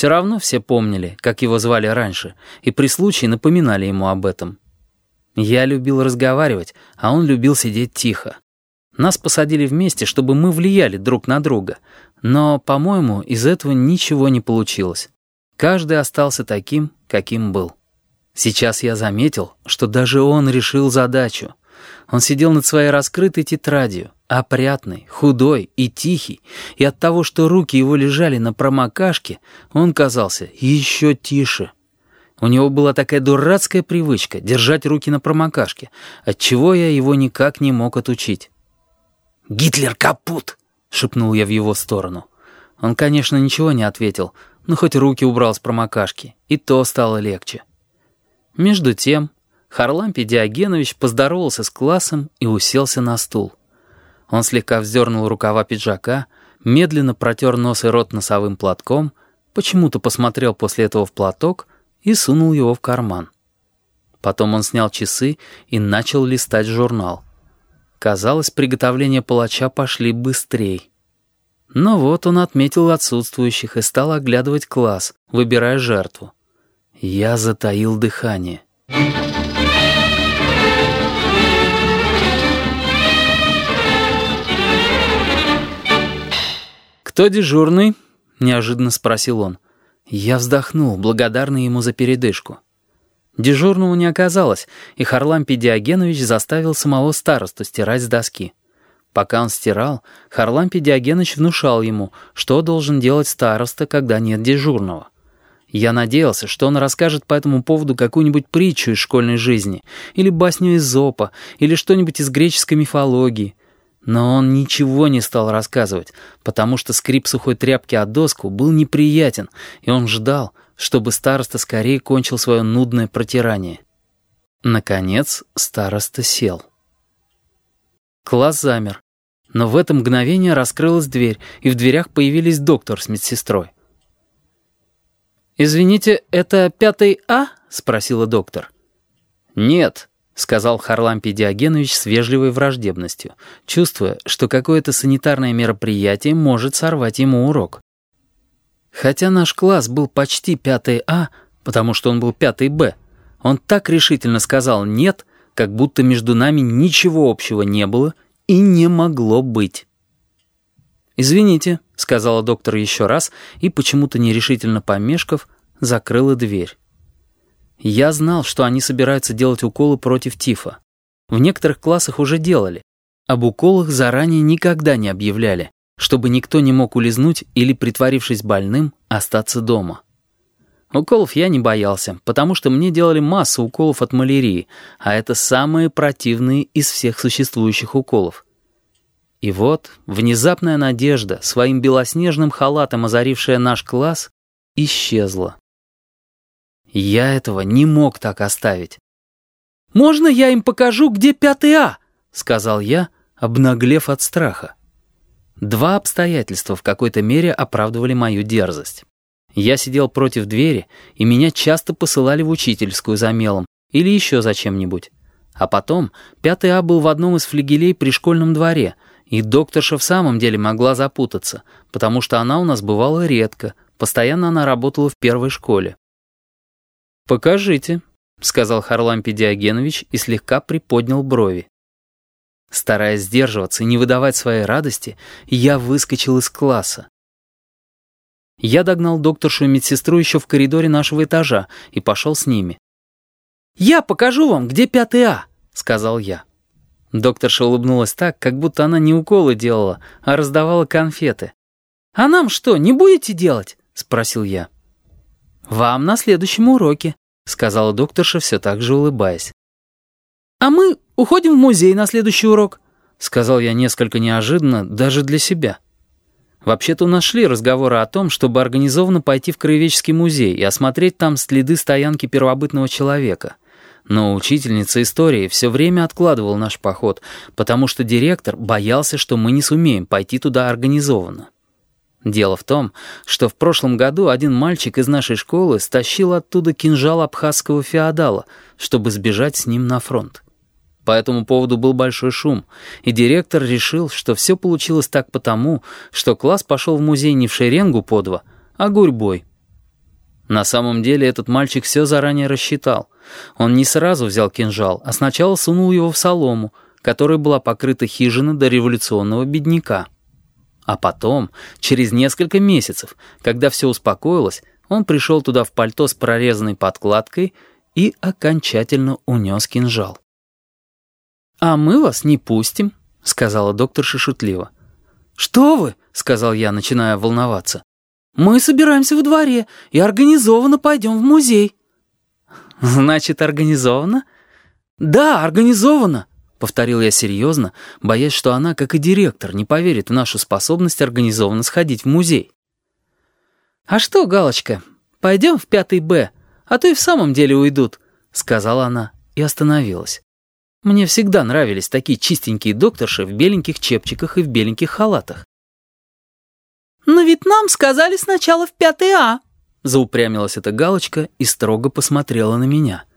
Все равно все помнили, как его звали раньше, и при случае напоминали ему об этом. Я любил разговаривать, а он любил сидеть тихо. Нас посадили вместе, чтобы мы влияли друг на друга, но, по-моему, из этого ничего не получилось. Каждый остался таким, каким был. Сейчас я заметил, что даже он решил задачу. Он сидел над своей раскрытой тетрадью, опрятный, худой и тихий, и от того, что руки его лежали на промокашке, он казался еще тише. У него была такая дурацкая привычка держать руки на промокашке, отчего я его никак не мог отучить. «Гитлер капут!» — шепнул я в его сторону. Он, конечно, ничего не ответил, но хоть руки убрал с промокашки, и то стало легче. Между тем Харлампий Диогенович поздоровался с классом и уселся на стул. Он слегка вздернул рукава пиджака, медленно протер нос и рот носовым платком, почему-то посмотрел после этого в платок и сунул его в карман. Потом он снял часы и начал листать журнал. Казалось, приготовления палача пошли быстрее. Но вот он отметил отсутствующих и стал оглядывать класс, выбирая жертву. Я затаил дыхание. «Кто дежурный?» — неожиданно спросил он. Я вздохнул, благодарный ему за передышку. Дежурного не оказалось, и Харлампий Диогенович заставил самого старосту стирать с доски. Пока он стирал, Харлампий Диогенович внушал ему, что должен делать староста, когда нет дежурного. Я надеялся, что он расскажет по этому поводу какую-нибудь притчу из школьной жизни, или басню из Зопа, или что-нибудь из греческой мифологии. Но он ничего не стал рассказывать, потому что скрип сухой тряпки о доску был неприятен, и он ждал, чтобы староста скорее кончил свое нудное протирание. Наконец староста сел. Класс замер. Но в это мгновение раскрылась дверь, и в дверях появились доктор с медсестрой. «Извините, это пятый А?» — спросила доктор. «Нет», — сказал Харлампий Диогенович с вежливой враждебностью, чувствуя, что какое-то санитарное мероприятие может сорвать ему урок. Хотя наш класс был почти пятый А, потому что он был пятый Б, он так решительно сказал «нет», как будто между нами ничего общего не было и не могло быть. «Извините», — сказала доктор еще раз и, почему-то нерешительно помешков, закрыла дверь. Я знал, что они собираются делать уколы против тифа. В некоторых классах уже делали. Об уколах заранее никогда не объявляли, чтобы никто не мог улизнуть или, притворившись больным, остаться дома. Уколов я не боялся, потому что мне делали массу уколов от малярии, а это самые противные из всех существующих уколов. И вот внезапная надежда, своим белоснежным халатом озарившая наш класс, исчезла. Я этого не мог так оставить. «Можно я им покажу, где пятый А?» — сказал я, обнаглев от страха. Два обстоятельства в какой-то мере оправдывали мою дерзость. Я сидел против двери, и меня часто посылали в учительскую за мелом или еще за чем-нибудь. А потом пятый А был в одном из флигелей при школьном дворе — и докторша в самом деле могла запутаться, потому что она у нас бывала редко, постоянно она работала в первой школе. «Покажите», — сказал Харлампий Диогенович и слегка приподнял брови. Стараясь сдерживаться и не выдавать своей радости, я выскочил из класса. Я догнал докторшу и медсестру еще в коридоре нашего этажа и пошел с ними. «Я покажу вам, где пятый А», — сказал я. Докторша улыбнулась так, как будто она не уколы делала, а раздавала конфеты. «А нам что, не будете делать?» — спросил я. «Вам на следующем уроке», — сказала докторша, все так же улыбаясь. «А мы уходим в музей на следующий урок», — сказал я несколько неожиданно, даже для себя. Вообще-то у нас шли разговоры о том, чтобы организованно пойти в Краеведческий музей и осмотреть там следы стоянки первобытного человека. Но учительница истории все время откладывала наш поход, потому что директор боялся, что мы не сумеем пойти туда организованно. Дело в том, что в прошлом году один мальчик из нашей школы стащил оттуда кинжал абхазского феодала, чтобы сбежать с ним на фронт. По этому поводу был большой шум, и директор решил, что все получилось так потому, что класс пошел в музей не в шеренгу по два, а гурьбой. На самом деле этот мальчик все заранее рассчитал. Он не сразу взял кинжал, а сначала сунул его в солому, которой была покрыта хижина до революционного бедняка. А потом, через несколько месяцев, когда все успокоилось, он пришел туда в пальто с прорезанной подкладкой и окончательно унес кинжал. «А мы вас не пустим», — сказала доктор шутливо. «Что вы?» — сказал я, начиная волноваться. «Мы собираемся во дворе и организованно пойдем в музей». «Значит, организованно?» «Да, организованно», — повторил я серьезно, боясь, что она, как и директор, не поверит в нашу способность организованно сходить в музей. «А что, Галочка, пойдем в пятый Б, а то и в самом деле уйдут», — сказала она и остановилась. Мне всегда нравились такие чистенькие докторши в беленьких чепчиках и в беленьких халатах. «Но ведь нам сказали сначала в пятый А», Заупрямилась эта галочка и строго посмотрела на меня —